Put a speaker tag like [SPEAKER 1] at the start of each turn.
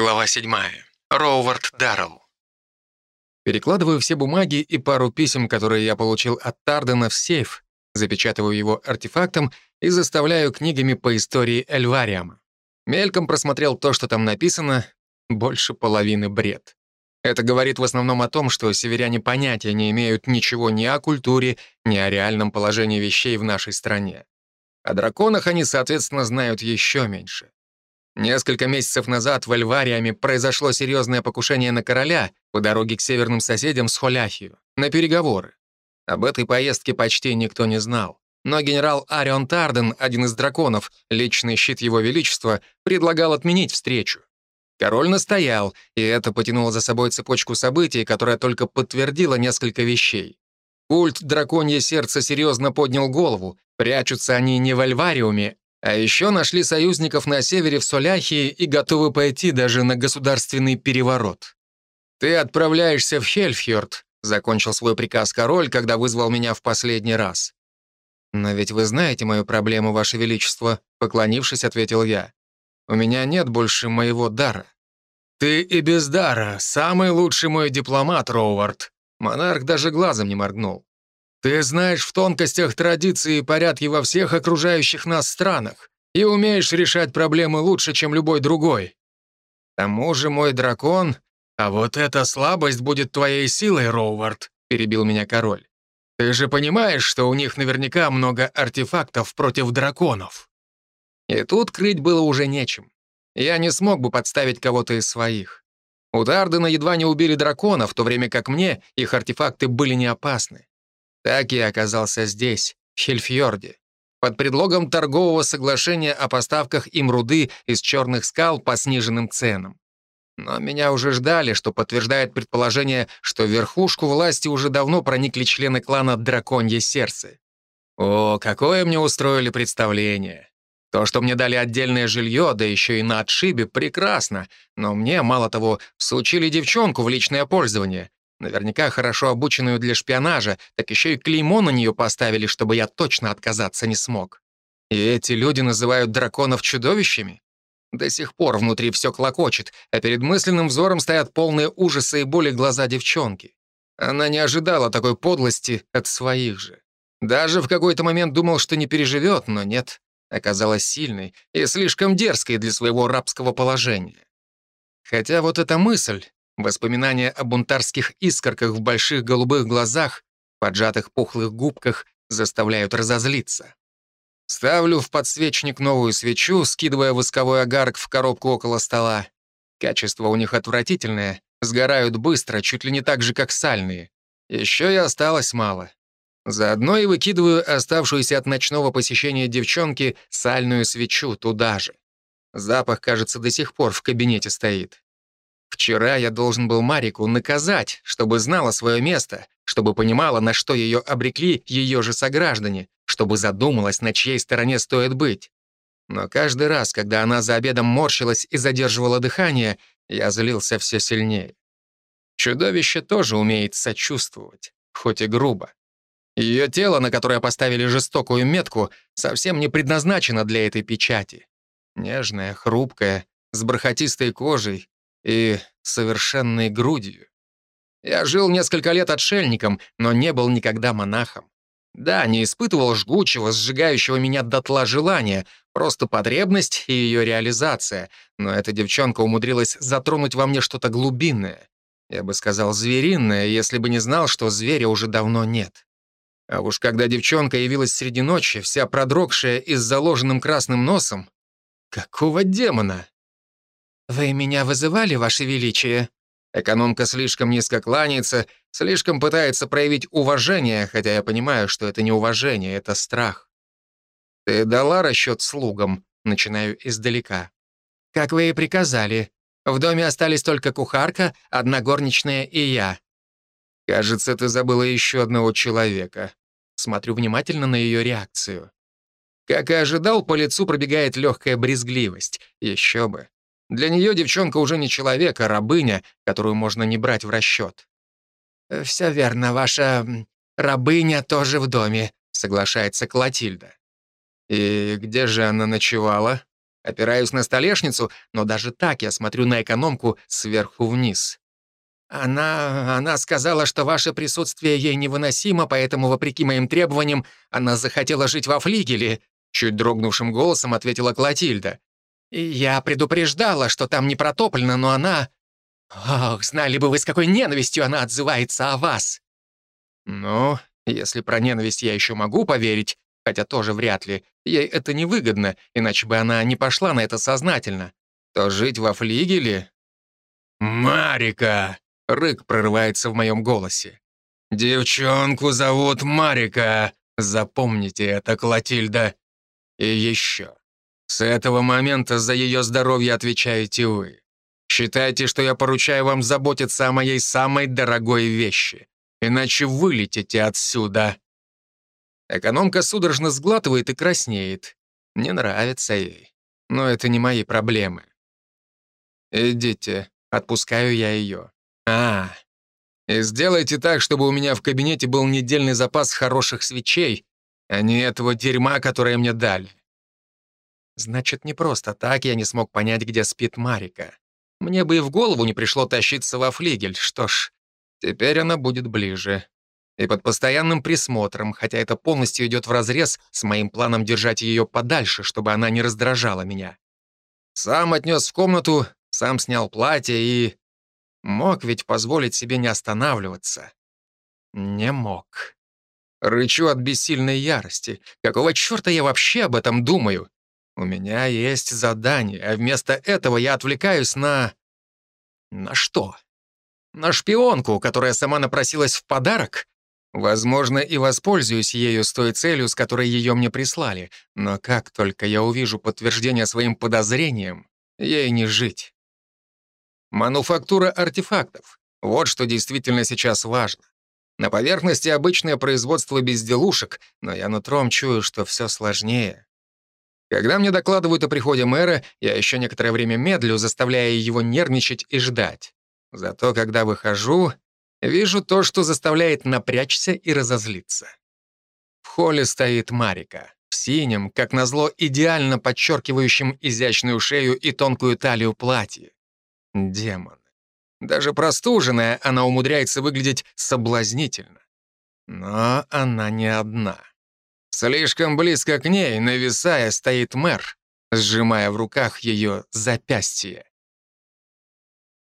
[SPEAKER 1] Глава 7. Роувард Даррелл. Перекладываю все бумаги и пару писем, которые я получил от Тардена, в сейф, запечатываю его артефактом и заставляю книгами по истории Эльвариама. Мельком просмотрел то, что там написано, больше половины бред. Это говорит в основном о том, что северяне понятия не имеют ничего ни о культуре, ни о реальном положении вещей в нашей стране. О драконах они, соответственно, знают еще меньше. Несколько месяцев назад в Эльвариаме произошло серьезное покушение на короля по дороге к северным соседям с Холяхию, на переговоры. Об этой поездке почти никто не знал. Но генерал Арион Тарден, один из драконов, личный щит его величества, предлагал отменить встречу. Король настоял, и это потянуло за собой цепочку событий, которая только подтвердила несколько вещей. Культ драконье сердце серьезно поднял голову. Прячутся они не в Альвариуме, а еще нашли союзников на севере в Соляхии и готовы пойти даже на государственный переворот. «Ты отправляешься в Хельфьорд», — закончил свой приказ король, когда вызвал меня в последний раз. «Но ведь вы знаете мою проблему, Ваше Величество», — поклонившись, ответил я. «У меня нет больше моего дара». «Ты и без дара, самый лучший мой дипломат, Роувард». Монарх даже глазом не моргнул. Ты знаешь в тонкостях традиции и порядки во всех окружающих нас странах и умеешь решать проблемы лучше, чем любой другой. К тому же мой дракон... А вот эта слабость будет твоей силой, Роувард, перебил меня король. Ты же понимаешь, что у них наверняка много артефактов против драконов. И тут крыть было уже нечем. Я не смог бы подставить кого-то из своих. У Дардена едва не убили дракона, в то время как мне их артефакты были не опасны. Так я оказался здесь, в Хельфьорде, под предлогом торгового соглашения о поставках им руды из черных скал по сниженным ценам. Но меня уже ждали, что подтверждает предположение, что в верхушку власти уже давно проникли члены клана Драконье Сердце. О, какое мне устроили представление! То, что мне дали отдельное жилье, да еще и на отшибе, прекрасно, но мне, мало того, сучили девчонку в личное пользование, Наверняка хорошо обученную для шпионажа, так еще и клеймо на нее поставили, чтобы я точно отказаться не смог. И эти люди называют драконов чудовищами? До сих пор внутри все клокочет, а перед мысленным взором стоят полные ужаса и боли глаза девчонки. Она не ожидала такой подлости от своих же. Даже в какой-то момент думал, что не переживет, но нет. Оказалась сильной и слишком дерзкой для своего рабского положения. Хотя вот эта мысль Воспоминания о бунтарских искорках в больших голубых глазах, поджатых пухлых губках заставляют разозлиться. Ставлю в подсвечник новую свечу, скидывая восковой огарок в коробку около стола. Качество у них отвратительное, сгорают быстро, чуть ли не так же, как сальные. Еще и осталось мало. Заодно и выкидываю оставшуюся от ночного посещения девчонки сальную свечу туда же. Запах, кажется, до сих пор в кабинете стоит. Вчера я должен был Марику наказать, чтобы знала свое место, чтобы понимала, на что ее обрекли ее же сограждане, чтобы задумалась, на чьей стороне стоит быть. Но каждый раз, когда она за обедом морщилась и задерживала дыхание, я злился все сильнее. Чудовище тоже умеет сочувствовать, хоть и грубо. Ее тело, на которое поставили жестокую метку, совсем не предназначено для этой печати. Нежное, хрупкое, с бархатистой кожей, и совершенной грудью. Я жил несколько лет отшельником, но не был никогда монахом. Да, не испытывал жгучего, сжигающего меня дотла желания, просто потребность и ее реализация, но эта девчонка умудрилась затронуть во мне что-то глубинное. Я бы сказал, звериное, если бы не знал, что зверя уже давно нет. А уж когда девчонка явилась среди ночи, вся продрогшая и с заложенным красным носом, какого демона? «Вы меня вызывали, Ваше Величие?» Экономка слишком низко кланяется, слишком пытается проявить уважение, хотя я понимаю, что это не уважение, это страх. «Ты дала расчет слугам?» Начинаю издалека. «Как вы и приказали. В доме остались только кухарка, одна горничная и я». «Кажется, ты забыла еще одного человека». Смотрю внимательно на ее реакцию. Как и ожидал, по лицу пробегает легкая брезгливость. Еще бы. Для нее девчонка уже не человек, а рабыня, которую можно не брать в расчет. «Э, «Все верно, ваша рабыня тоже в доме», — соглашается Клотильда. «И где же она ночевала?» Опираюсь на столешницу, но даже так я смотрю на экономку сверху вниз. Она... она сказала, что ваше присутствие ей невыносимо, поэтому, вопреки моим требованиям, она захотела жить во флигеле, чуть дрогнувшим голосом ответила Клотильда. Я предупреждала, что там не протоплено, но она... Ох, знали бы вы, с какой ненавистью она отзывается о вас. Ну, если про ненависть я еще могу поверить, хотя тоже вряд ли, ей это невыгодно, иначе бы она не пошла на это сознательно, то жить во флигеле... «Марика!» — рык прорывается в моем голосе. «Девчонку зовут Марика, запомните это, Клотильда. И еще. С этого момента за ее здоровье отвечаете вы. Считайте, что я поручаю вам заботиться о моей самой дорогой вещи. Иначе вылетите отсюда». Экономка судорожно сглатывает и краснеет. Не нравится ей. Но это не мои проблемы. «Идите», — отпускаю я ее. «А, и сделайте так, чтобы у меня в кабинете был недельный запас хороших свечей, а не этого дерьма, которое мне дали». Значит, не просто так я не смог понять, где спит Марика. Мне бы и в голову не пришло тащиться во флигель. Что ж, теперь она будет ближе и под постоянным присмотром, хотя это полностью идет вразрез с моим планом держать ее подальше, чтобы она не раздражала меня. Сам отнес в комнату, сам снял платье и... Мог ведь позволить себе не останавливаться. Не мог. Рычу от бессильной ярости. Какого черта я вообще об этом думаю? У меня есть задание, а вместо этого я отвлекаюсь на... На что? На шпионку, которая сама напросилась в подарок? Возможно, и воспользуюсь ею с той целью, с которой ее мне прислали, но как только я увижу подтверждение своим подозрениям, ей не жить. Мануфактура артефактов — вот что действительно сейчас важно. На поверхности обычное производство безделушек, но я нутром чую, что все сложнее. Когда мне докладывают о приходе мэра, я еще некоторое время медлю, заставляя его нервничать и ждать. Зато когда выхожу, Вижу то, что заставляет напрячься и разозлиться. В холле стоит Марика, в синем, как назло, идеально подчеркивающем изящную шею и тонкую талию платье. Демон. Даже простуженная она умудряется выглядеть соблазнительно. Но она не одна. Слишком близко к ней, нависая, стоит мэр, сжимая в руках ее запястье.